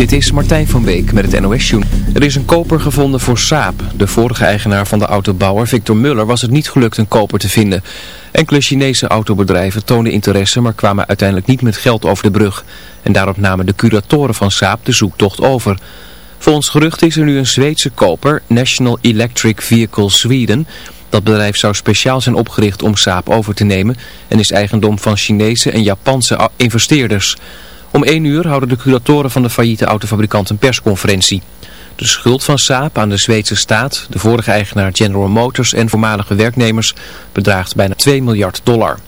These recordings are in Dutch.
Dit is Martijn van Beek met het nos -joen. Er is een koper gevonden voor Saab. De vorige eigenaar van de autobouwer, Victor Muller, was het niet gelukt een koper te vinden. Enkele Chinese autobedrijven toonden interesse, maar kwamen uiteindelijk niet met geld over de brug. En daarop namen de curatoren van Saab de zoektocht over. Volgens gerucht is er nu een Zweedse koper, National Electric Vehicle Sweden... Dat bedrijf zou speciaal zijn opgericht om Saab over te nemen en is eigendom van Chinese en Japanse investeerders. Om 1 uur houden de curatoren van de failliete autofabrikant een persconferentie. De schuld van Saab aan de Zweedse staat, de vorige eigenaar General Motors en voormalige werknemers bedraagt bijna 2 miljard dollar.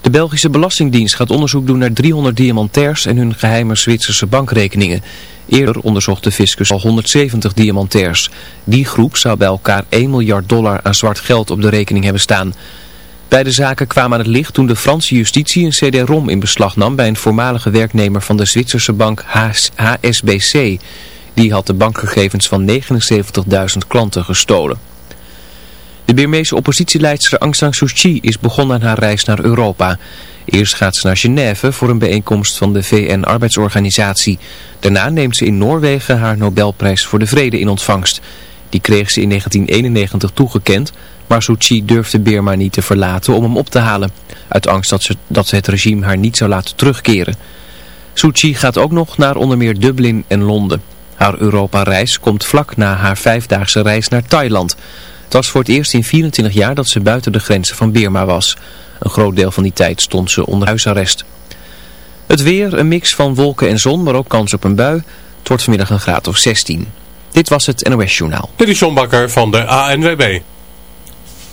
De Belgische Belastingdienst gaat onderzoek doen naar 300 diamantairs en hun geheime Zwitserse bankrekeningen. Eerder onderzocht de fiscus al 170 diamantairs. Die groep zou bij elkaar 1 miljard dollar aan zwart geld op de rekening hebben staan. Beide zaken kwamen aan het licht toen de Franse justitie een CD-ROM in beslag nam bij een voormalige werknemer van de Zwitserse bank HSBC. Die had de bankgegevens van 79.000 klanten gestolen. De Birmeese oppositieleidster Aung San Suu Kyi is begonnen aan haar reis naar Europa. Eerst gaat ze naar Genève voor een bijeenkomst van de VN-arbeidsorganisatie. Daarna neemt ze in Noorwegen haar Nobelprijs voor de Vrede in ontvangst. Die kreeg ze in 1991 toegekend, maar Suu durfde Birma niet te verlaten om hem op te halen. Uit angst dat ze, dat het regime haar niet zou laten terugkeren. Suu gaat ook nog naar onder meer Dublin en Londen. Haar Europa-reis komt vlak na haar vijfdaagse reis naar Thailand. Het was voor het eerst in 24 jaar dat ze buiten de grenzen van Birma was. Een groot deel van die tijd stond ze onder huisarrest. Het weer, een mix van wolken en zon, maar ook kans op een bui. Het vanmiddag een graad of 16. Dit was het NOS Journaal. Dit is John Bakker van de ANWB.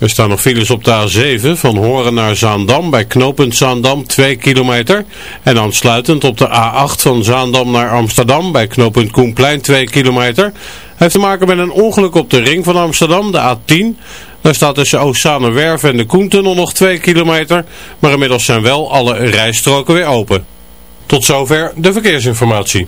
Er staan nog files op de A7 van Horen naar Zaandam bij knooppunt Zaandam 2 kilometer. En aansluitend op de A8 van Zaandam naar Amsterdam bij knooppunt Koenplein 2 kilometer. Heeft te maken met een ongeluk op de ring van Amsterdam, de A10. Daar staat tussen Oostzaanerwerf en de Koentunnel nog 2 kilometer. Maar inmiddels zijn wel alle rijstroken weer open. Tot zover de verkeersinformatie.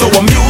So I'm using,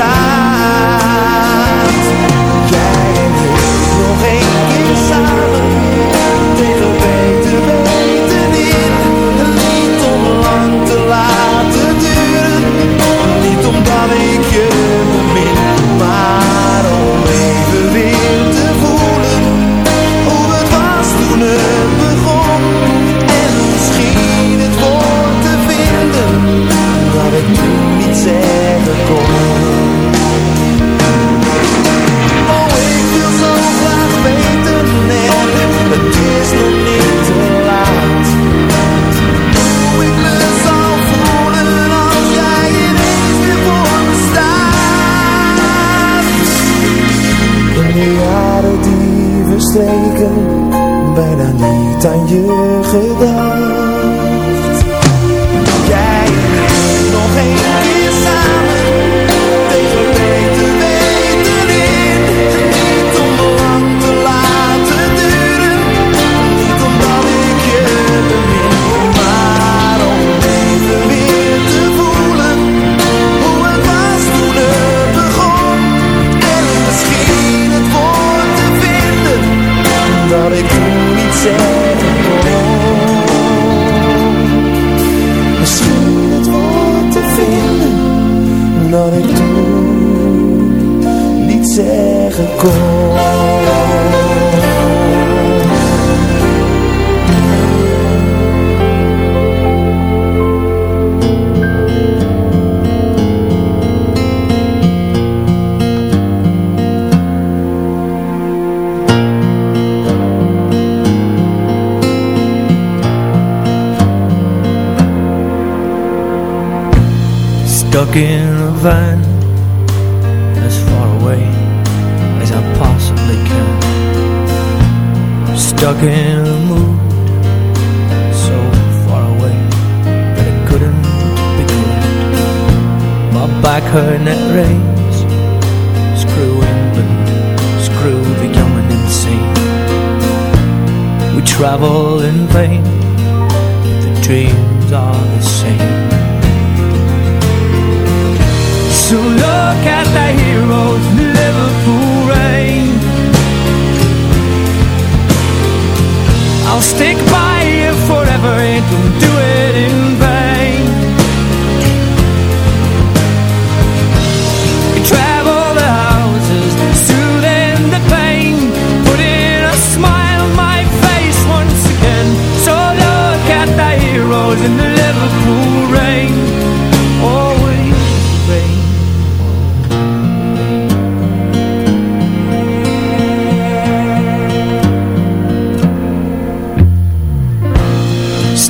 pasar. than you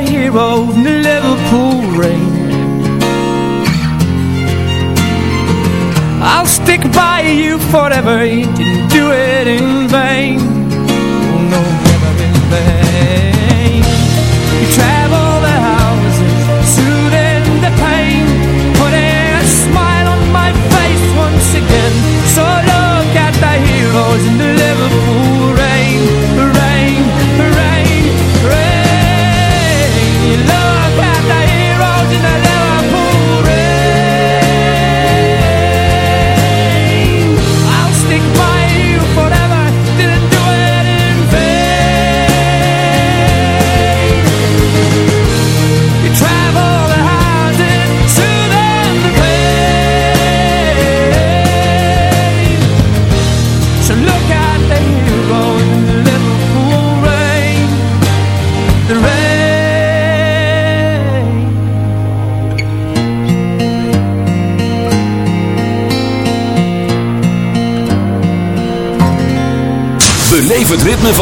hero in the Liverpool rain I'll stick by you forever You didn't do it in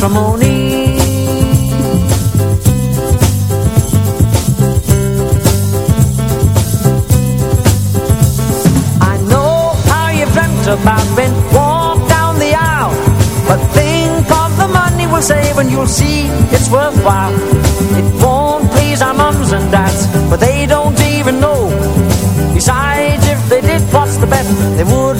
Matrimony. I know how you've dreamt about being walked down the aisle, but think of the money we'll save and you'll see it's worthwhile. It won't please our mums and dads, but they don't even know. Besides, if they did, what's the bet? They wouldn't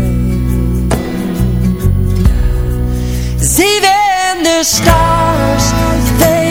'Cause even the stars, they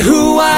who I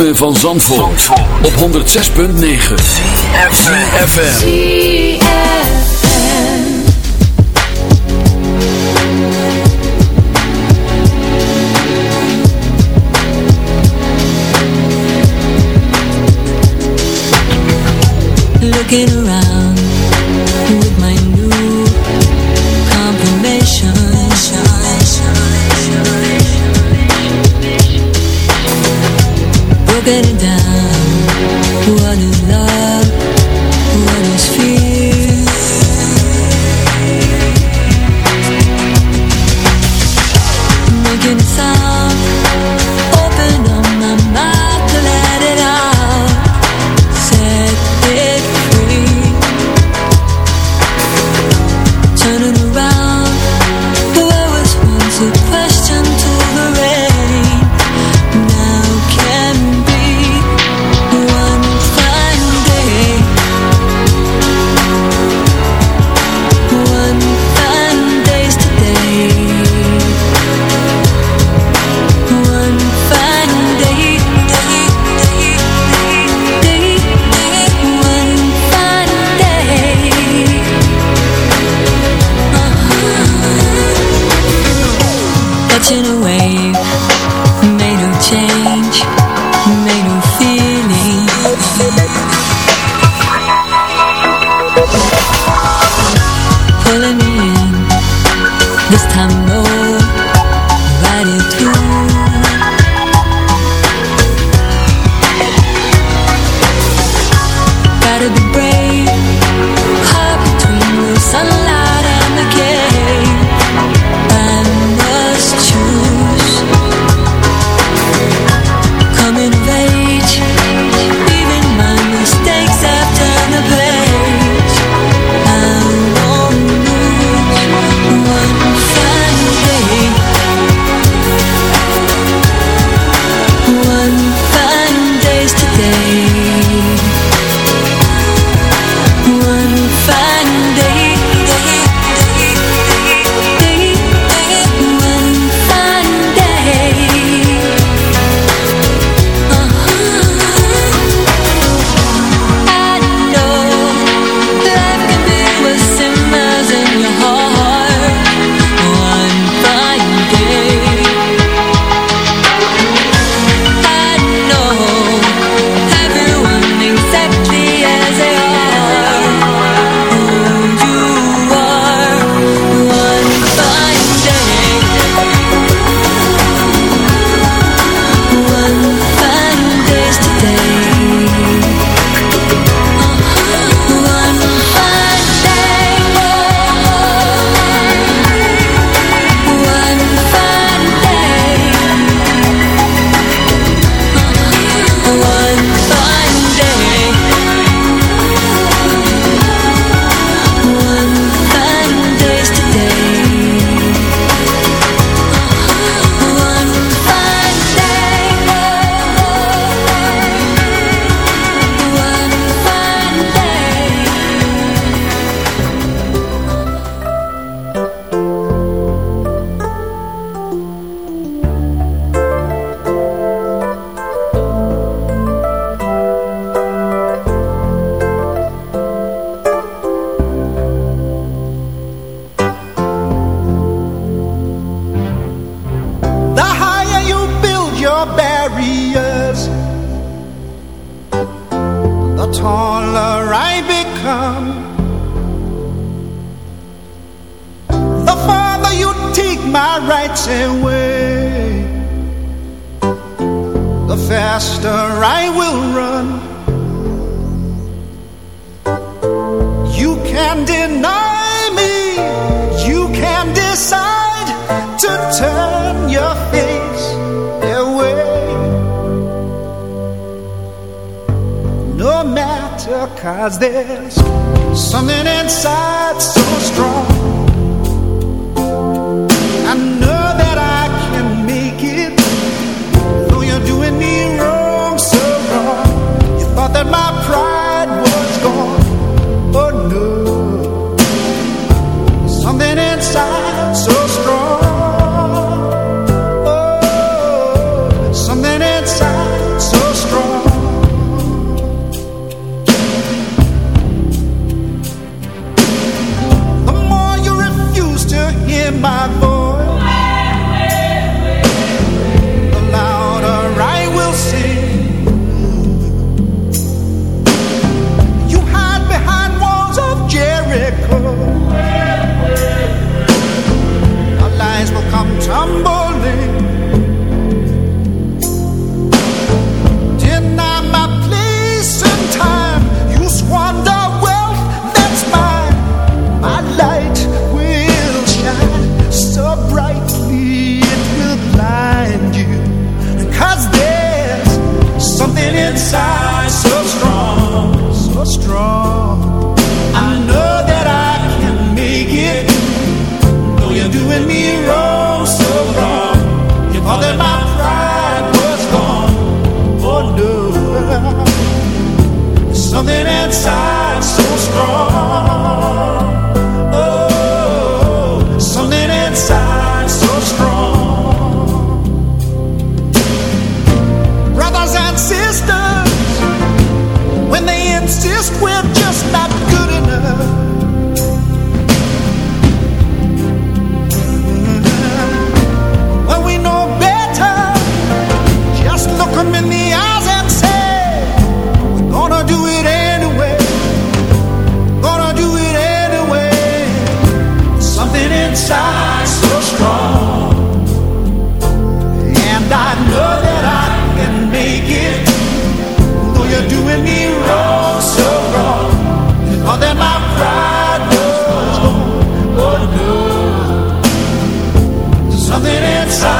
ritme van Zandvoort, op 106.9 FM. Looking around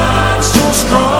arms too strong.